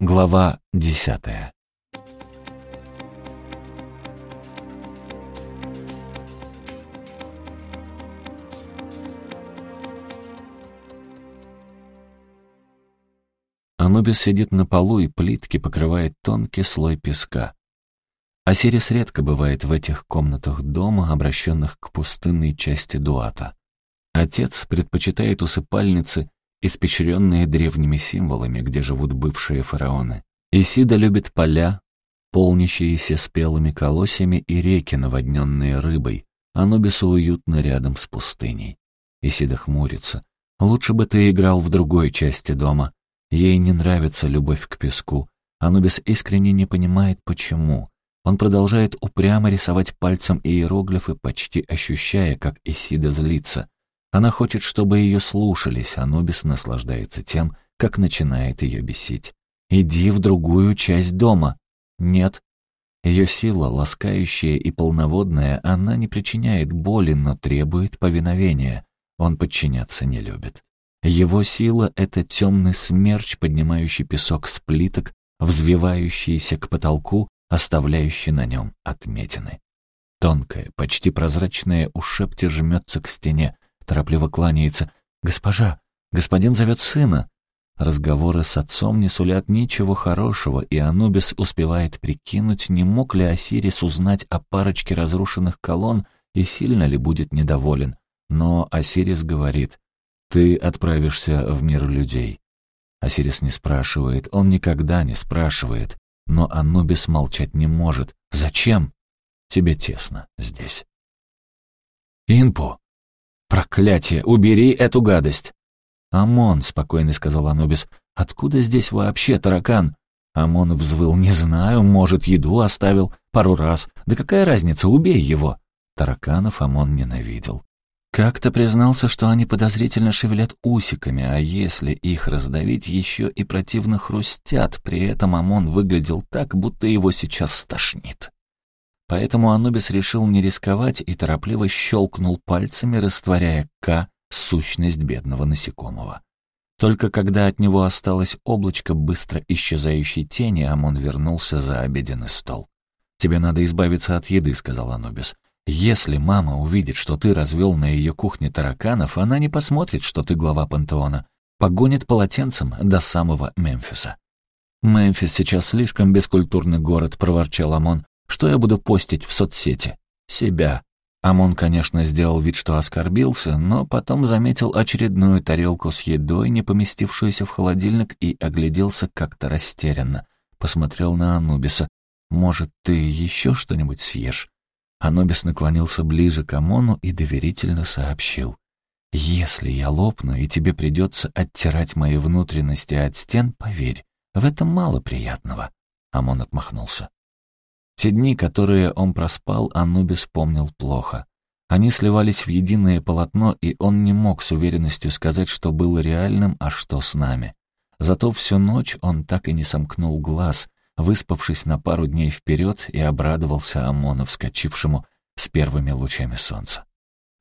Глава десятая Анубис сидит на полу, и плитки покрывает тонкий слой песка. Осирис редко бывает в этих комнатах дома, обращенных к пустынной части Дуата. Отец предпочитает усыпальницы, испещренные древними символами, где живут бывшие фараоны. Исида любит поля, полнящиеся спелыми колосьями и реки, наводненные рыбой. Анубису уютно рядом с пустыней. Исида хмурится. «Лучше бы ты играл в другой части дома. Ей не нравится любовь к песку. Анубис искренне не понимает, почему. Он продолжает упрямо рисовать пальцем иероглифы, почти ощущая, как Исида злится. Она хочет, чтобы ее слушались, Анубис наслаждается тем, как начинает ее бесить. «Иди в другую часть дома». «Нет». Ее сила, ласкающая и полноводная, она не причиняет боли, но требует повиновения. Он подчиняться не любит. Его сила — это темный смерч, поднимающий песок с плиток, взвивающийся к потолку, оставляющий на нем отметины. Тонкая, почти прозрачная ушепти жмется к стене, торопливо кланяется. «Госпожа, господин зовет сына!» Разговоры с отцом не сулят ничего хорошего, и Анубис успевает прикинуть, не мог ли Осирис узнать о парочке разрушенных колонн и сильно ли будет недоволен. Но Осирис говорит, ты отправишься в мир людей. Осирис не спрашивает, он никогда не спрашивает, но Анубис молчать не может. Зачем? Тебе тесно здесь. Инпу! Проклятие! Убери эту гадость! Амон, спокойно сказал Анубис, откуда здесь вообще таракан? Амон взвыл, не знаю, может, еду оставил пару раз. Да какая разница, убей его! Тараканов Амон ненавидел. Как-то признался, что они подозрительно шевелят усиками, а если их раздавить, еще и противно хрустят, при этом Амон выглядел так, будто его сейчас стошнит. Поэтому Анубис решил не рисковать и торопливо щелкнул пальцами, растворяя К, сущность бедного насекомого. Только когда от него осталось облачко быстро исчезающей тени, Амон вернулся за обеденный стол. «Тебе надо избавиться от еды», — сказал Анубис. Если мама увидит, что ты развел на ее кухне тараканов, она не посмотрит, что ты глава пантеона. Погонит полотенцем до самого Мемфиса. «Мемфис сейчас слишком бескультурный город», — проворчал Амон. «Что я буду постить в соцсети?» «Себя». Амон, конечно, сделал вид, что оскорбился, но потом заметил очередную тарелку с едой, не поместившуюся в холодильник, и огляделся как-то растерянно. Посмотрел на Анубиса. «Может, ты еще что-нибудь съешь?» Анубис наклонился ближе к Амону и доверительно сообщил. «Если я лопну, и тебе придется оттирать мои внутренности от стен, поверь, в этом мало приятного». Амон отмахнулся. Те дни, которые он проспал, Анубис помнил плохо. Они сливались в единое полотно, и он не мог с уверенностью сказать, что было реальным, а что с нами. Зато всю ночь он так и не сомкнул глаз, выспавшись на пару дней вперед и обрадовался Амону, вскочившему с первыми лучами солнца.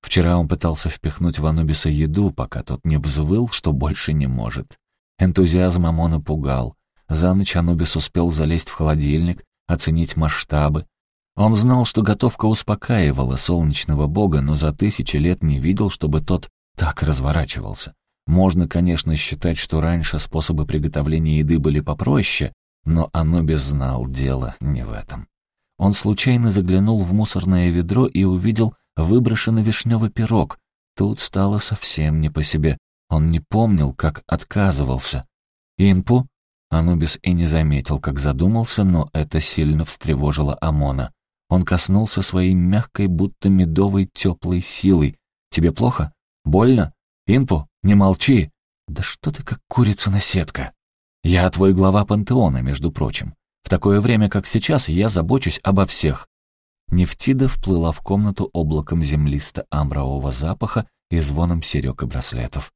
Вчера он пытался впихнуть в Анубиса еду, пока тот не взвыл, что больше не может. Энтузиазм Амона пугал. За ночь Анубис успел залезть в холодильник, оценить масштабы. Он знал, что готовка успокаивала солнечного бога, но за тысячи лет не видел, чтобы тот так разворачивался. Можно, конечно, считать, что раньше способы приготовления еды были попроще, но Анубис знал, дело не в этом. Он случайно заглянул в мусорное ведро и увидел выброшенный вишневый пирог. Тут стало совсем не по себе. Он не помнил, как отказывался. «Инпу?» Анубис и не заметил, как задумался, но это сильно встревожило Амона. Он коснулся своей мягкой, будто медовой теплой силой. «Тебе плохо? Больно? Инпу, не молчи!» «Да что ты как курица-наседка!» Я твой глава пантеона, между прочим. В такое время, как сейчас, я забочусь обо всех». Нефтида вплыла в комнату облаком землисто-амбрового запаха и звоном серег и браслетов.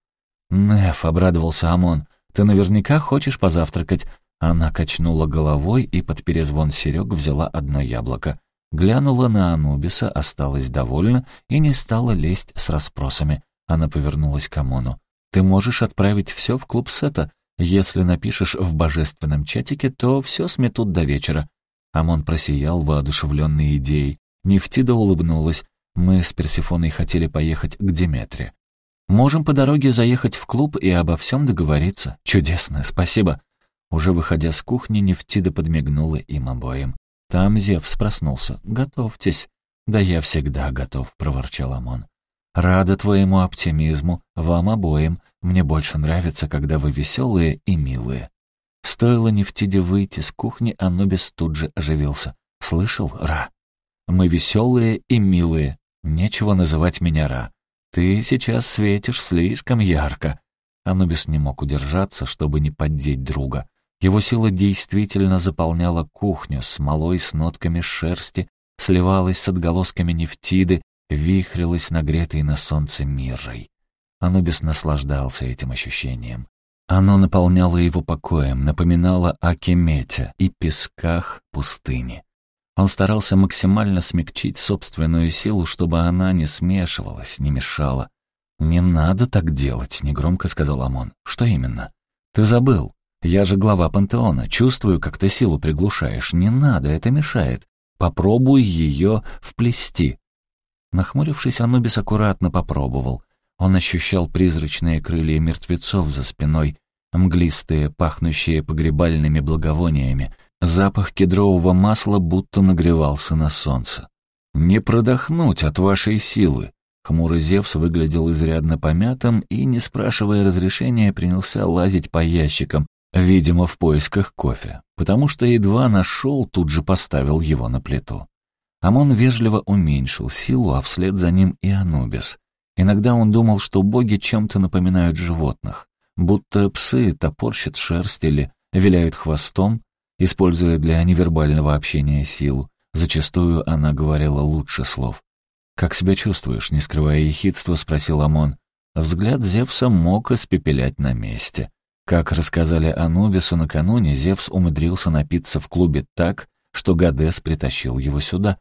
«Неф», — обрадовался Амон, — «ты наверняка хочешь позавтракать?» Она качнула головой и под перезвон серег взяла одно яблоко. Глянула на Анубиса, осталась довольна и не стала лезть с расспросами. Она повернулась к Амону. «Ты можешь отправить все в клуб Сета. Если напишешь в божественном чатике, то все сметут до вечера». Амон просиял, воодушевленной идеей. Нефтида улыбнулась. «Мы с Персифоной хотели поехать к Деметре. Можем по дороге заехать в клуб и обо всем договориться. Чудесно, спасибо». Уже выходя с кухни, Нефтида подмигнула им обоим. Там Зевс проснулся. «Готовьтесь». «Да я всегда готов», — проворчал Амон. «Рада твоему оптимизму, вам обоим. Мне больше нравится, когда вы веселые и милые». Стоило Нефтиде выйти с кухни, Анубис тут же оживился. «Слышал, Ра? Мы веселые и милые. Нечего называть меня Ра. Ты сейчас светишь слишком ярко». Анубис не мог удержаться, чтобы не поддеть друга. Его сила действительно заполняла кухню смолой с нотками шерсти, сливалась с отголосками нефтиды, вихрилась нагретой на солнце мирой. Анубис наслаждался этим ощущением. Оно наполняло его покоем, напоминало о Кемете и песках пустыни. Он старался максимально смягчить собственную силу, чтобы она не смешивалась, не мешала. «Не надо так делать», — негромко сказал Амон. «Что именно?» «Ты забыл. Я же глава пантеона, чувствую, как ты силу приглушаешь. Не надо, это мешает. Попробуй ее вплести». Нахмурившись, Анубис аккуратно попробовал. Он ощущал призрачные крылья мертвецов за спиной, мглистые, пахнущие погребальными благовониями. Запах кедрового масла будто нагревался на солнце. «Не продохнуть от вашей силы!» Хмурый Зевс выглядел изрядно помятым и, не спрашивая разрешения, принялся лазить по ящикам, видимо, в поисках кофе, потому что едва нашел, тут же поставил его на плиту. Амон вежливо уменьшил силу, а вслед за ним и Анубис. Иногда он думал, что боги чем-то напоминают животных, будто псы топорщат шерсть или виляют хвостом, используя для невербального общения силу. Зачастую она говорила лучше слов. «Как себя чувствуешь?» — не скрывая ехидства, спросил Амон. Взгляд Зевса мог испепелять на месте. Как рассказали Анубису накануне, Зевс умудрился напиться в клубе так, что Гадес притащил его сюда.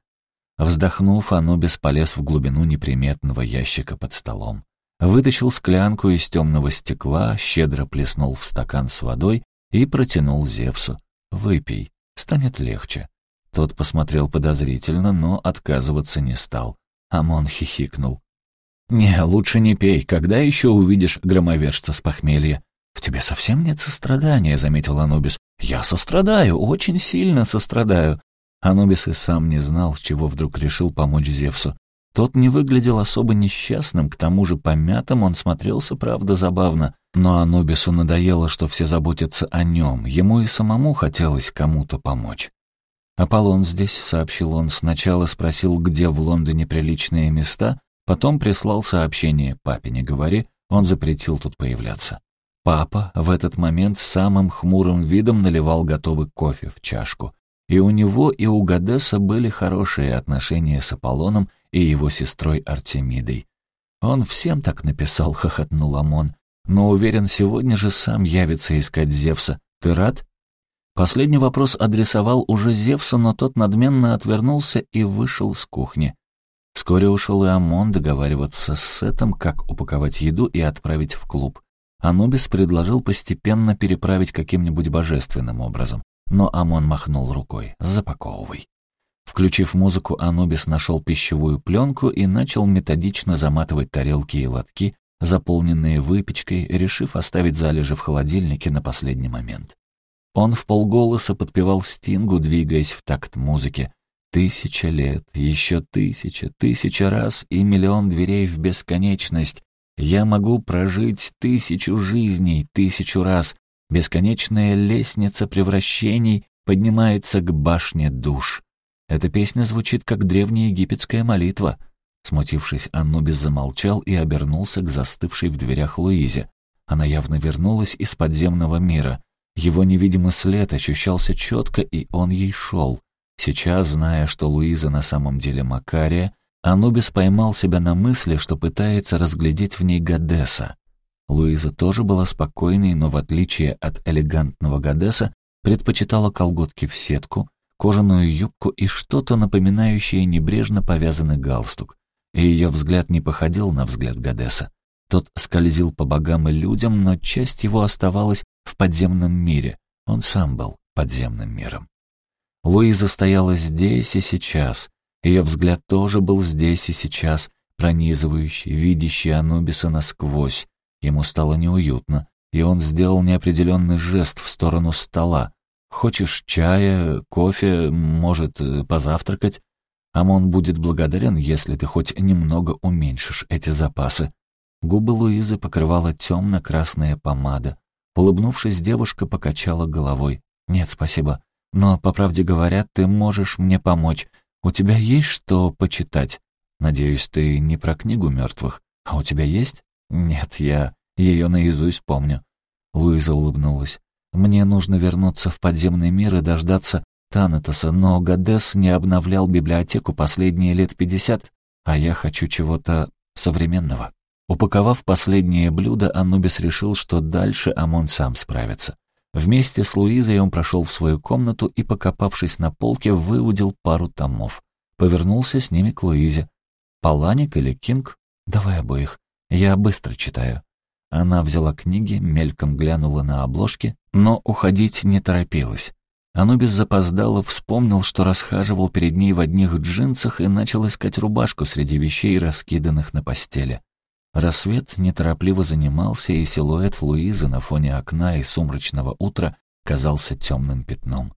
Вздохнув, Анубис полез в глубину неприметного ящика под столом. Вытащил склянку из темного стекла, щедро плеснул в стакан с водой и протянул Зевсу. «Выпей, станет легче». Тот посмотрел подозрительно, но отказываться не стал. Амон хихикнул. «Не, лучше не пей, когда еще увидишь громовержца с похмелья?» «В тебе совсем нет сострадания», — заметил Анубис. «Я сострадаю, очень сильно сострадаю». Анубис и сам не знал, чего вдруг решил помочь Зевсу. Тот не выглядел особо несчастным, к тому же помятым он смотрелся, правда, забавно. Но Анубису надоело, что все заботятся о нем, ему и самому хотелось кому-то помочь. «Аполлон здесь», — сообщил он, сначала спросил, где в Лондоне приличные места, потом прислал сообщение «Папе не говори», он запретил тут появляться. Папа в этот момент самым хмурым видом наливал готовый кофе в чашку. И у него, и у Гадеса были хорошие отношения с Аполлоном и его сестрой Артемидой. «Он всем так написал», — хохотнул Амон. «Но уверен, сегодня же сам явится искать Зевса. Ты рад?» Последний вопрос адресовал уже Зевсу, но тот надменно отвернулся и вышел с кухни. Вскоре ушел и Амон договариваться с Сетом, как упаковать еду и отправить в клуб. Анубис предложил постепенно переправить каким-нибудь божественным образом, но Амон махнул рукой «запаковывай». Включив музыку, Анубис нашел пищевую пленку и начал методично заматывать тарелки и лотки, заполненные выпечкой, решив оставить залежи в холодильнике на последний момент. Он в полголоса подпевал стингу, двигаясь в такт музыки. Тысяча лет, еще тысяча, тысяча раз и миллион дверей в бесконечность, я могу прожить тысячу жизней, тысячу раз. Бесконечная лестница превращений поднимается к башне душ. Эта песня звучит как древнеегипетская молитва. Смутившись, Анубис замолчал и обернулся к застывшей в дверях Луизе. Она явно вернулась из подземного мира. Его невидимый след ощущался четко, и он ей шел. Сейчас, зная, что Луиза на самом деле Макария, Анубис поймал себя на мысли, что пытается разглядеть в ней Гадеса. Луиза тоже была спокойной, но в отличие от элегантного Гадеса, предпочитала колготки в сетку, кожаную юбку и что-то напоминающее небрежно повязанный галстук. И ее взгляд не походил на взгляд Гадеса. Тот скользил по богам и людям, но часть его оставалась в подземном мире. Он сам был подземным миром. Луиза стояла здесь и сейчас. Ее взгляд тоже был здесь и сейчас, пронизывающий, видящий Анубиса насквозь. Ему стало неуютно, и он сделал неопределенный жест в сторону стола. «Хочешь чая, кофе, может, позавтракать?» Амон будет благодарен, если ты хоть немного уменьшишь эти запасы. Губы Луизы покрывала темно-красная помада. Улыбнувшись, девушка покачала головой. «Нет, спасибо. Но, по правде говоря, ты можешь мне помочь. У тебя есть что почитать? Надеюсь, ты не про книгу мертвых. А у тебя есть? Нет, я ее наизусть помню». Луиза улыбнулась. «Мне нужно вернуться в подземный мир и дождаться Танатоса, но Гадес не обновлял библиотеку последние лет пятьдесят, а я хочу чего-то современного. Упаковав последнее блюдо, Анубис решил, что дальше Амон сам справится. Вместе с Луизой он прошел в свою комнату и, покопавшись на полке, выудил пару томов. Повернулся с ними к Луизе. «Паланик или Кинг? Давай обоих. Я быстро читаю». Она взяла книги, мельком глянула на обложки, но уходить не торопилась. Анубис запоздало вспомнил, что расхаживал перед ней в одних джинсах и начал искать рубашку среди вещей, раскиданных на постели. Рассвет неторопливо занимался, и силуэт Луизы на фоне окна и сумрачного утра казался темным пятном.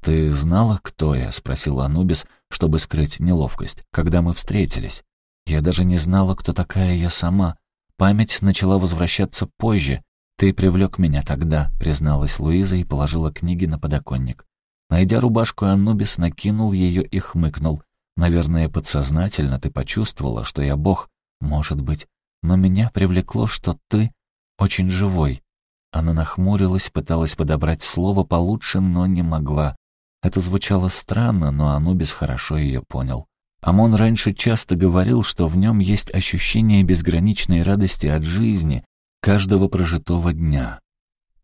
«Ты знала, кто я?» — спросил Анубис, чтобы скрыть неловкость. «Когда мы встретились?» «Я даже не знала, кто такая я сама. Память начала возвращаться позже, «Ты привлек меня тогда», — призналась Луиза и положила книги на подоконник. Найдя рубашку, Анубис накинул ее и хмыкнул. «Наверное, подсознательно ты почувствовала, что я бог, может быть, но меня привлекло, что ты очень живой». Она нахмурилась, пыталась подобрать слово получше, но не могла. Это звучало странно, но Анубис хорошо ее понял. Амон раньше часто говорил, что в нем есть ощущение безграничной радости от жизни, каждого прожитого дня.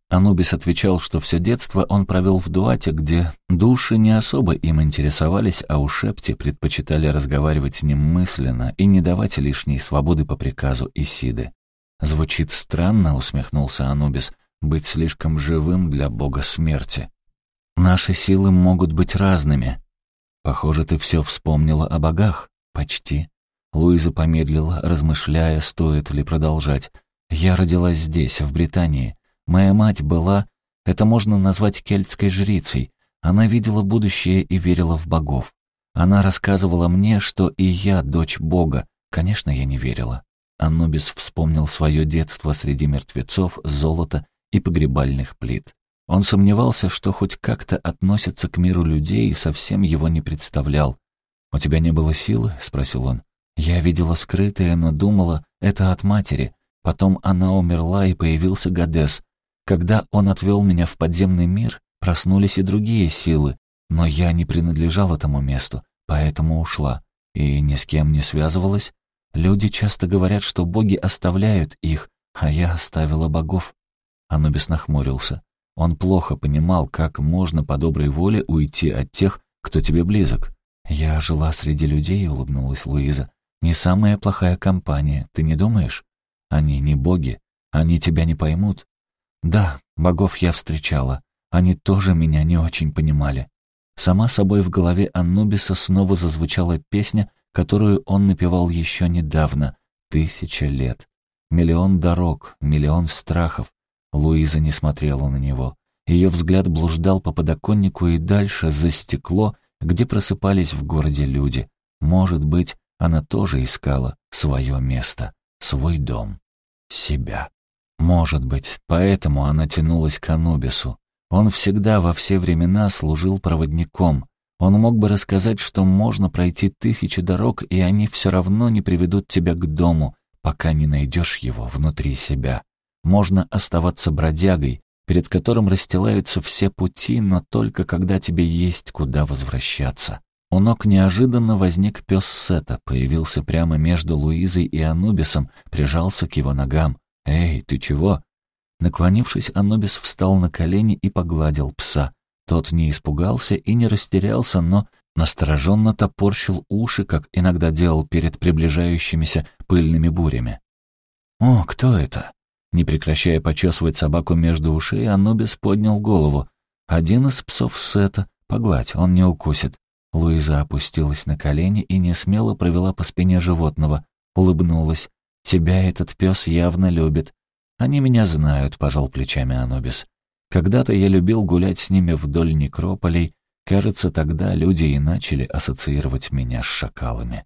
Анубис отвечал, что все детство он провел в Дуате, где души не особо им интересовались, а у Шепти предпочитали разговаривать с ним мысленно и не давать лишней свободы по приказу Исиды. «Звучит странно», — усмехнулся Анубис, — «быть слишком живым для бога смерти. Наши силы могут быть разными». «Похоже, ты все вспомнила о богах». «Почти». Луиза помедлила, размышляя, стоит ли продолжать. Я родилась здесь, в Британии. Моя мать была, это можно назвать кельтской жрицей. Она видела будущее и верила в богов. Она рассказывала мне, что и я дочь бога. Конечно, я не верила. Анубис вспомнил свое детство среди мертвецов, золота и погребальных плит. Он сомневался, что хоть как-то относится к миру людей и совсем его не представлял. «У тебя не было силы?» — спросил он. «Я видела скрытое, но думала, это от матери. Потом она умерла, и появился Гадес. Когда он отвел меня в подземный мир, проснулись и другие силы, но я не принадлежал этому месту, поэтому ушла. И ни с кем не связывалась. Люди часто говорят, что боги оставляют их, а я оставила богов. Анубис нахмурился. Он плохо понимал, как можно по доброй воле уйти от тех, кто тебе близок. «Я жила среди людей», — улыбнулась Луиза. «Не самая плохая компания, ты не думаешь?» Они не боги, они тебя не поймут. Да, богов я встречала, они тоже меня не очень понимали. Сама собой в голове Аннубиса снова зазвучала песня, которую он напевал еще недавно, «Тысяча лет». Миллион дорог, миллион страхов. Луиза не смотрела на него. Ее взгляд блуждал по подоконнику и дальше за стекло, где просыпались в городе люди. Может быть, она тоже искала свое место, свой дом себя. Может быть, поэтому она тянулась к Анубису. Он всегда во все времена служил проводником. Он мог бы рассказать, что можно пройти тысячи дорог, и они все равно не приведут тебя к дому, пока не найдешь его внутри себя. Можно оставаться бродягой, перед которым расстилаются все пути, но только когда тебе есть куда возвращаться. У ног неожиданно возник пес Сета, появился прямо между Луизой и Анубисом, прижался к его ногам. «Эй, ты чего?» Наклонившись, Анубис встал на колени и погладил пса. Тот не испугался и не растерялся, но настороженно топорщил уши, как иногда делал перед приближающимися пыльными бурями. «О, кто это?» Не прекращая почесывать собаку между ушей, Анубис поднял голову. «Один из псов Сета. Погладь, он не укусит». Луиза опустилась на колени и несмело провела по спине животного. Улыбнулась. «Тебя этот пес явно любит». «Они меня знают», — пожал плечами Анубис. «Когда-то я любил гулять с ними вдоль некрополей. Кажется, тогда люди и начали ассоциировать меня с шакалами».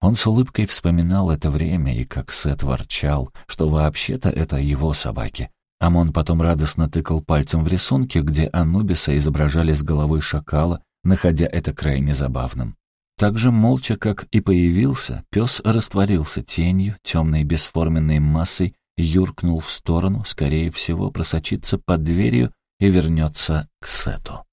Он с улыбкой вспоминал это время и как Сет ворчал, что вообще-то это его собаки. Амон потом радостно тыкал пальцем в рисунке, где Анубиса изображали с головой шакала, находя это крайне забавным. Так же молча, как и появился, пес растворился тенью, темной бесформенной массой, юркнул в сторону, скорее всего, просочится под дверью и вернется к Сету.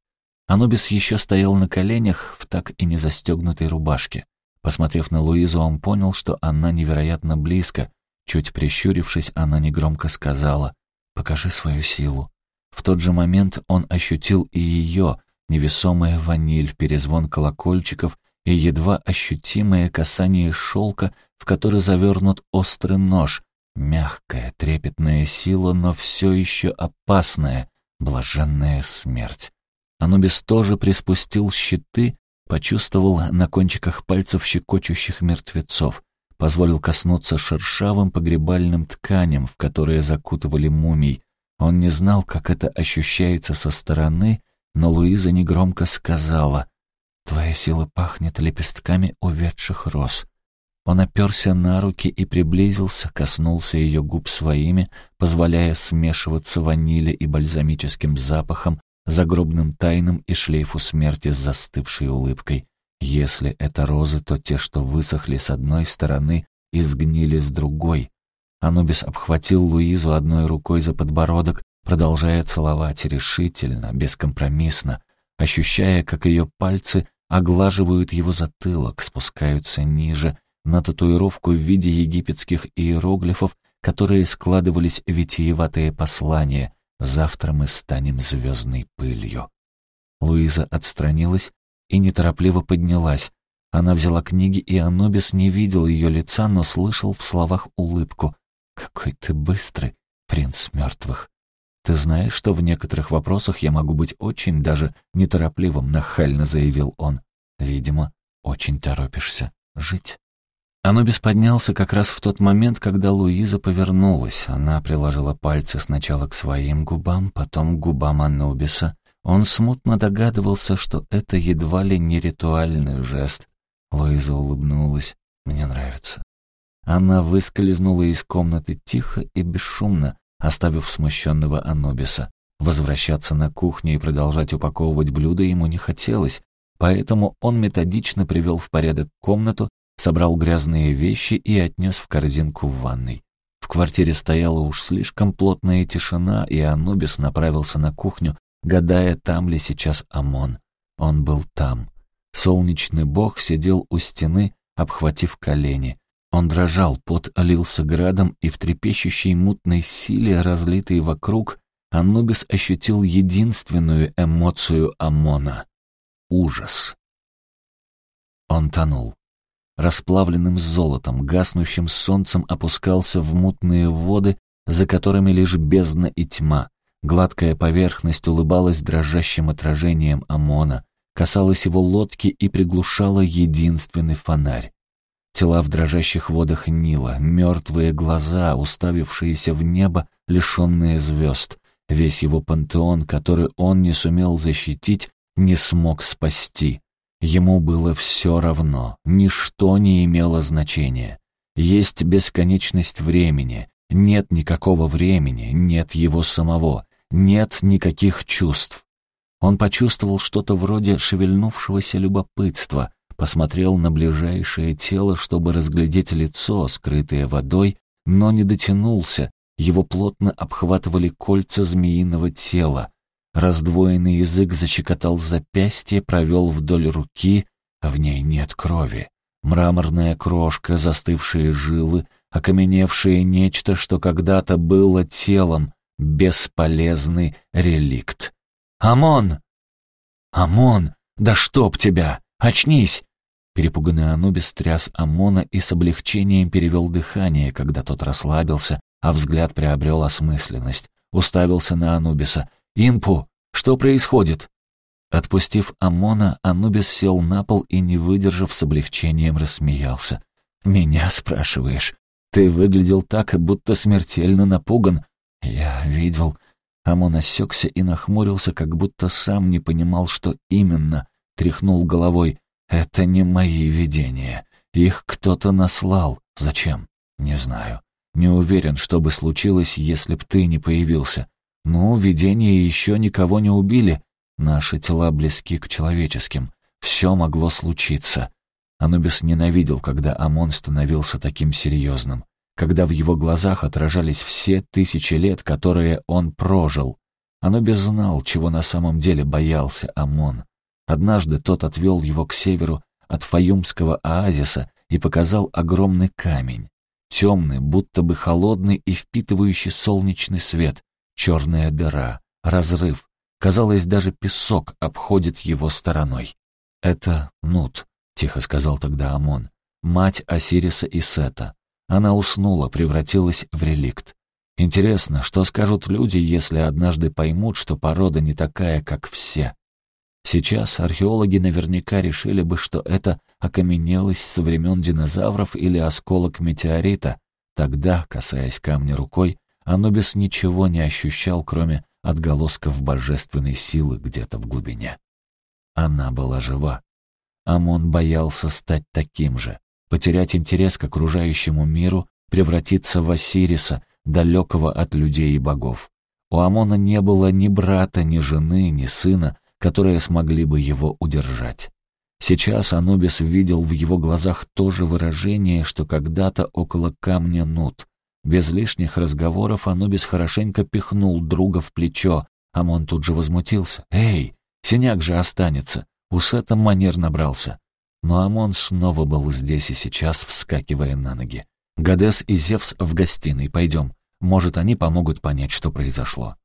Анубис еще стоял на коленях в так и не застегнутой рубашке. Посмотрев на Луизу, он понял, что она невероятно близко. Чуть прищурившись, она негромко сказала «Покажи свою силу». В тот же момент он ощутил и ее, невесомая ваниль, перезвон колокольчиков и едва ощутимое касание шелка, в который завернут острый нож. Мягкая, трепетная сила, но все еще опасная, блаженная смерть. Анубис тоже приспустил щиты, Почувствовал на кончиках пальцев щекочущих мертвецов. Позволил коснуться шершавым погребальным тканям, в которые закутывали мумий. Он не знал, как это ощущается со стороны, но Луиза негромко сказала «Твоя сила пахнет лепестками увядших роз». Он оперся на руки и приблизился, коснулся ее губ своими, позволяя смешиваться ванили и бальзамическим запахом, загробным тайнам и шлейфу смерти с застывшей улыбкой. Если это розы, то те, что высохли с одной стороны и сгнили с другой. Анубис обхватил Луизу одной рукой за подбородок, продолжая целовать решительно, бескомпромиссно, ощущая, как ее пальцы оглаживают его затылок, спускаются ниже, на татуировку в виде египетских иероглифов, которые складывались витиеватые послания, Завтра мы станем звездной пылью». Луиза отстранилась и неторопливо поднялась. Она взяла книги, и Анубис не видел ее лица, но слышал в словах улыбку. «Какой ты быстрый, принц мертвых! Ты знаешь, что в некоторых вопросах я могу быть очень даже неторопливым», — нахально заявил он. «Видимо, очень торопишься жить». Анубис поднялся как раз в тот момент, когда Луиза повернулась. Она приложила пальцы сначала к своим губам, потом к губам Анубиса. Он смутно догадывался, что это едва ли не ритуальный жест. Луиза улыбнулась. «Мне нравится». Она выскользнула из комнаты тихо и бесшумно, оставив смущенного Анубиса. Возвращаться на кухню и продолжать упаковывать блюда ему не хотелось, поэтому он методично привел в порядок комнату, собрал грязные вещи и отнес в корзинку в ванной. В квартире стояла уж слишком плотная тишина, и Анубис направился на кухню, гадая, там ли сейчас Амон. Он был там. Солнечный бог сидел у стены, обхватив колени. Он дрожал, пот лился градом, и в трепещущей мутной силе, разлитой вокруг, Анубис ощутил единственную эмоцию Амона — ужас. Он тонул расплавленным золотом, гаснущим солнцем опускался в мутные воды, за которыми лишь бездна и тьма. Гладкая поверхность улыбалась дрожащим отражением ОМОНа, касалась его лодки и приглушала единственный фонарь. Тела в дрожащих водах Нила, мертвые глаза, уставившиеся в небо, лишенные звезд. Весь его пантеон, который он не сумел защитить, не смог спасти. Ему было все равно, ничто не имело значения. Есть бесконечность времени, нет никакого времени, нет его самого, нет никаких чувств. Он почувствовал что-то вроде шевельнувшегося любопытства, посмотрел на ближайшее тело, чтобы разглядеть лицо, скрытое водой, но не дотянулся, его плотно обхватывали кольца змеиного тела, Раздвоенный язык защекотал запястье, провел вдоль руки, а в ней нет крови. Мраморная крошка, застывшие жилы, окаменевшее нечто, что когда-то было телом, бесполезный реликт. «Амон! Амон! Да чтоб тебя! Очнись!» Перепуганный Анубис тряс Амона и с облегчением перевел дыхание, когда тот расслабился, а взгляд приобрел осмысленность. Уставился на Анубиса. «Инпу, что происходит?» Отпустив Амона, Анубис сел на пол и, не выдержав, с облегчением рассмеялся. «Меня спрашиваешь? Ты выглядел так, будто смертельно напуган». «Я видел». Амон осекся и нахмурился, как будто сам не понимал, что именно. Тряхнул головой. «Это не мои видения. Их кто-то наслал. Зачем? Не знаю. Не уверен, что бы случилось, если б ты не появился. Ну, видения еще никого не убили. Наши тела близки к человеческим. Все могло случиться. Анубис ненавидел, когда Амон становился таким серьезным, когда в его глазах отражались все тысячи лет, которые он прожил. Анубис знал, чего на самом деле боялся Амон. Однажды тот отвел его к северу от Фаюмского оазиса и показал огромный камень. Темный, будто бы холодный и впитывающий солнечный свет, черная дыра, разрыв. Казалось, даже песок обходит его стороной. «Это Нут», — тихо сказал тогда Амон, мать Осириса и Сета. Она уснула, превратилась в реликт. Интересно, что скажут люди, если однажды поймут, что порода не такая, как все? Сейчас археологи наверняка решили бы, что это окаменелость со времен динозавров или осколок метеорита. Тогда, касаясь камня рукой, Анубис ничего не ощущал, кроме отголосков божественной силы где-то в глубине. Она была жива. Амон боялся стать таким же, потерять интерес к окружающему миру, превратиться в Осириса, далекого от людей и богов. У Амона не было ни брата, ни жены, ни сына, которые смогли бы его удержать. Сейчас Анубис видел в его глазах то же выражение, что когда-то около камня Нут. Без лишних разговоров Анубис хорошенько пихнул друга в плечо. Амон тут же возмутился. «Эй, синяк же останется!» У Сета манер набрался. Но Амон снова был здесь и сейчас, вскакивая на ноги. «Гадес и Зевс в гостиной, пойдем. Может, они помогут понять, что произошло».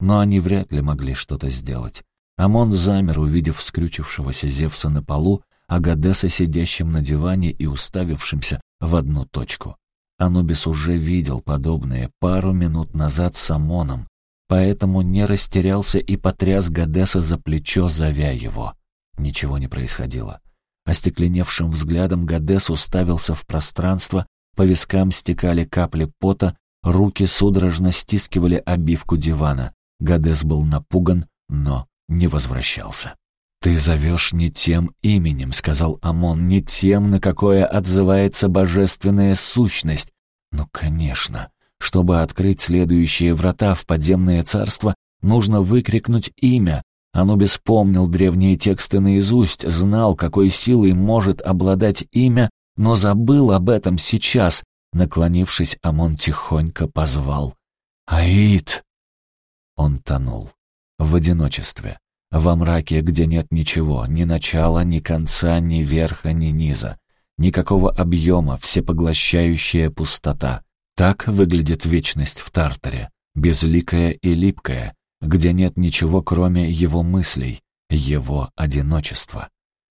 Но они вряд ли могли что-то сделать. Амон замер, увидев скрючившегося Зевса на полу, а Гадеса сидящим на диване и уставившимся в одну точку. Анубис уже видел подобное пару минут назад с Амоном, поэтому не растерялся и потряс Гадеса за плечо, зовя его. Ничего не происходило. Остекленевшим взглядом Гадес уставился в пространство, по вискам стекали капли пота, руки судорожно стискивали обивку дивана. Гадес был напуган, но не возвращался. «Ты зовешь не тем именем», — сказал Амон, — «не тем, на какое отзывается божественная сущность». «Ну, конечно. Чтобы открыть следующие врата в подземное царство, нужно выкрикнуть имя». Анубис помнил древние тексты наизусть, знал, какой силой может обладать имя, но забыл об этом сейчас. Наклонившись, Амон тихонько позвал. «Аид!» Он тонул в одиночестве, во мраке, где нет ничего, ни начала, ни конца, ни верха, ни низа, никакого объема, всепоглощающая пустота. Так выглядит вечность в Тартаре, безликая и липкая, где нет ничего, кроме его мыслей, его одиночества.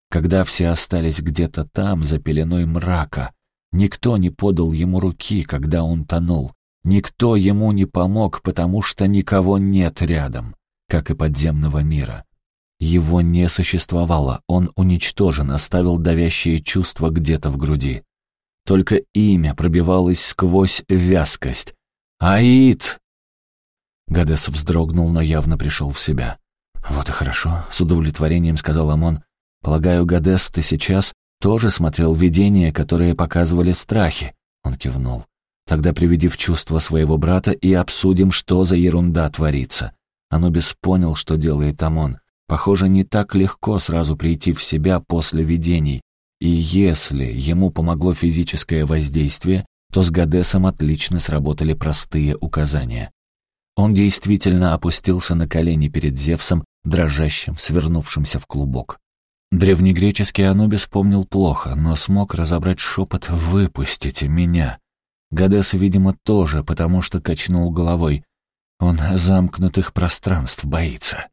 Когда все остались где-то там, за пеленой мрака, никто не подал ему руки, когда он тонул, никто ему не помог, потому что никого нет рядом как и подземного мира. Его не существовало, он уничтожен, оставил давящее чувство где-то в груди. Только имя пробивалось сквозь вязкость. «Аид!» Гадес вздрогнул, но явно пришел в себя. «Вот и хорошо», — с удовлетворением сказал Амон. «Полагаю, Гадес, ты сейчас тоже смотрел видения, которые показывали страхи?» Он кивнул. «Тогда приведи в чувство своего брата и обсудим, что за ерунда творится. Анубис понял, что делает Амон. Похоже, не так легко сразу прийти в себя после видений. И если ему помогло физическое воздействие, то с Гадесом отлично сработали простые указания. Он действительно опустился на колени перед Зевсом, дрожащим, свернувшимся в клубок. Древнегреческий Анубис помнил плохо, но смог разобрать шепот «Выпустите меня». Гадес, видимо, тоже, потому что качнул головой. Он замкнутых пространств боится.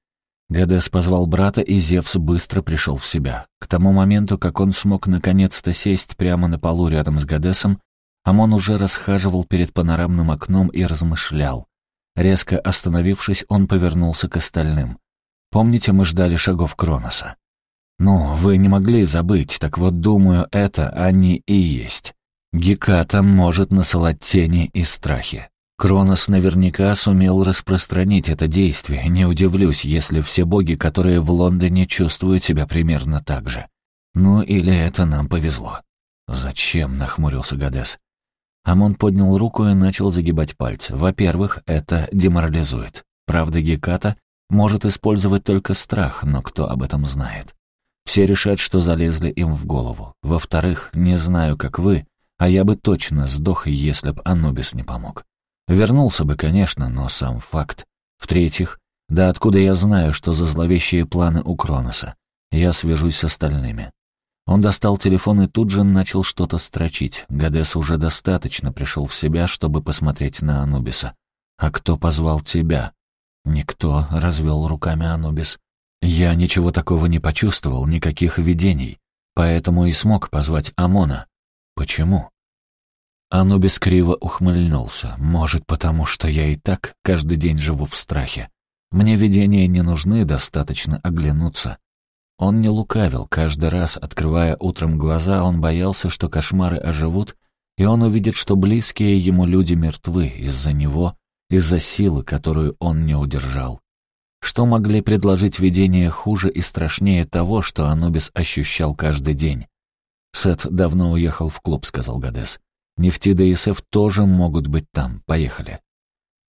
Гадес позвал брата, и Зевс быстро пришел в себя. К тому моменту, как он смог наконец-то сесть прямо на полу рядом с Гадесом, Амон уже расхаживал перед панорамным окном и размышлял. Резко остановившись, он повернулся к остальным. «Помните, мы ждали шагов Кроноса?» «Ну, вы не могли забыть, так вот, думаю, это они и есть. Геката может насылать тени и страхи. Кронос наверняка сумел распространить это действие. Не удивлюсь, если все боги, которые в Лондоне, чувствуют себя примерно так же. Ну, или это нам повезло». «Зачем?» — нахмурился Гадес. Амон поднял руку и начал загибать пальцы. Во-первых, это деморализует. Правда, Геката может использовать только страх, но кто об этом знает? Все решат, что залезли им в голову. Во-вторых, не знаю, как вы, а я бы точно сдох, если б Анубис не помог. Вернулся бы, конечно, но сам факт. В-третьих, да откуда я знаю, что за зловещие планы у Кроноса? Я свяжусь с остальными. Он достал телефон и тут же начал что-то строчить. Гадес уже достаточно пришел в себя, чтобы посмотреть на Анубиса. «А кто позвал тебя?» «Никто», — развел руками Анубис. «Я ничего такого не почувствовал, никаких видений, поэтому и смог позвать Амона». «Почему?» Анубис криво ухмыльнулся. «Может, потому что я и так каждый день живу в страхе. Мне видения не нужны, достаточно оглянуться. Он не лукавил, каждый раз, открывая утром глаза, он боялся, что кошмары оживут, и он увидит, что близкие ему люди мертвы из-за него, из-за силы, которую он не удержал. Что могли предложить видения хуже и страшнее того, что Анубис ощущал каждый день? «Сет давно уехал в клуб», — сказал Гадес. «Нефтида и Сеф тоже могут быть там. Поехали».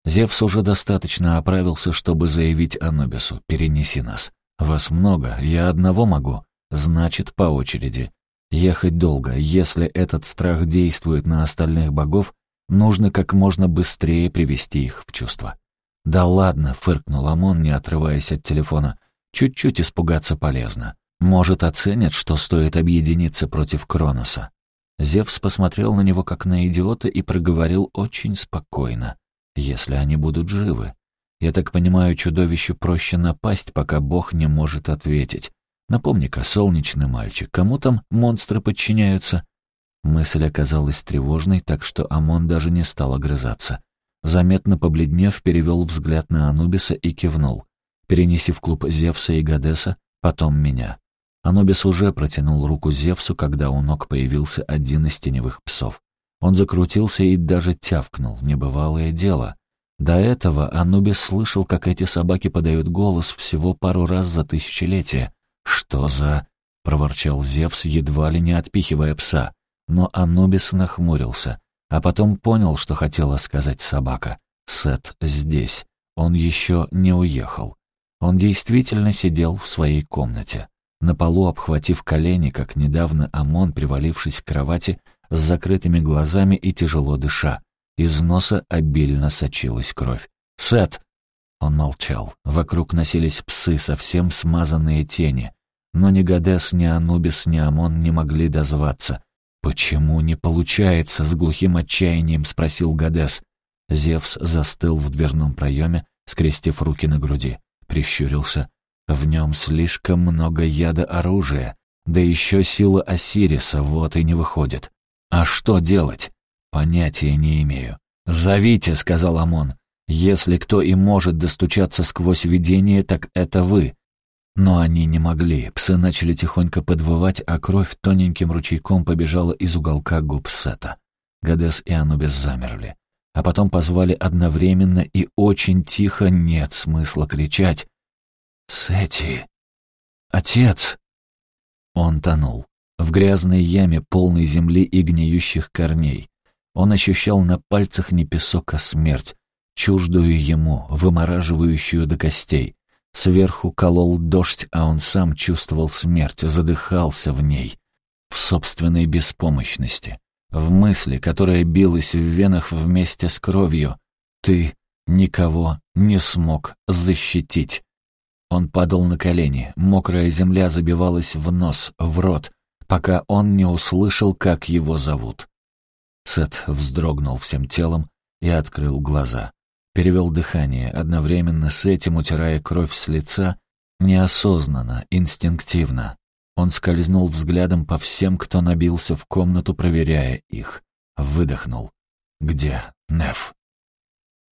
Зевс уже достаточно оправился, чтобы заявить Анубису «перенеси нас». «Вас много, я одного могу. Значит, по очереди. Ехать долго. Если этот страх действует на остальных богов, нужно как можно быстрее привести их в чувство». «Да ладно», — фыркнул Амон, не отрываясь от телефона. «Чуть-чуть испугаться полезно. Может, оценят, что стоит объединиться против Кроноса». Зевс посмотрел на него как на идиота и проговорил очень спокойно. «Если они будут живы. Я так понимаю, чудовищу проще напасть, пока Бог не может ответить. Напомни-ка, солнечный мальчик, кому там монстры подчиняются?» Мысль оказалась тревожной, так что Амон даже не стал огрызаться. Заметно побледнев, перевел взгляд на Анубиса и кивнул. «Перенеси в клуб Зевса и Гадеса, потом меня». Анубис уже протянул руку Зевсу, когда у ног появился один из теневых псов. Он закрутился и даже тявкнул, небывалое дело. До этого Анубис слышал, как эти собаки подают голос всего пару раз за тысячелетие. «Что за...» — проворчал Зевс, едва ли не отпихивая пса. Но Анубис нахмурился, а потом понял, что хотела сказать собака. «Сет здесь. Он еще не уехал». Он действительно сидел в своей комнате. На полу, обхватив колени, как недавно Амон, привалившись к кровати, с закрытыми глазами и тяжело дыша. Из носа обильно сочилась кровь. «Сет!» Он молчал. Вокруг носились псы, совсем смазанные тени. Но ни Гадес, ни Анубис, ни Амон не могли дозваться. «Почему не получается?» — с глухим отчаянием спросил Гадес. Зевс застыл в дверном проеме, скрестив руки на груди. Прищурился. В нем слишком много яда оружия, да еще сила Осириса вот и не выходит. А что делать? «Понятия не имею». «Зовите», — сказал Амон. «Если кто и может достучаться сквозь видение, так это вы». Но они не могли. Псы начали тихонько подвывать, а кровь тоненьким ручейком побежала из уголка губ Сета. Гадес и Анубис замерли. А потом позвали одновременно и очень тихо, нет смысла кричать. «Сети! Отец!» Он тонул. В грязной яме, полной земли и гниющих корней. Он ощущал на пальцах не песок, а смерть, чуждую ему, вымораживающую до костей. Сверху колол дождь, а он сам чувствовал смерть, задыхался в ней, в собственной беспомощности, в мысли, которая билась в венах вместе с кровью. «Ты никого не смог защитить». Он падал на колени, мокрая земля забивалась в нос, в рот, пока он не услышал, как его зовут. Сет вздрогнул всем телом и открыл глаза. Перевел дыхание, одновременно с этим утирая кровь с лица, неосознанно, инстинктивно. Он скользнул взглядом по всем, кто набился в комнату, проверяя их. Выдохнул. «Где Неф?»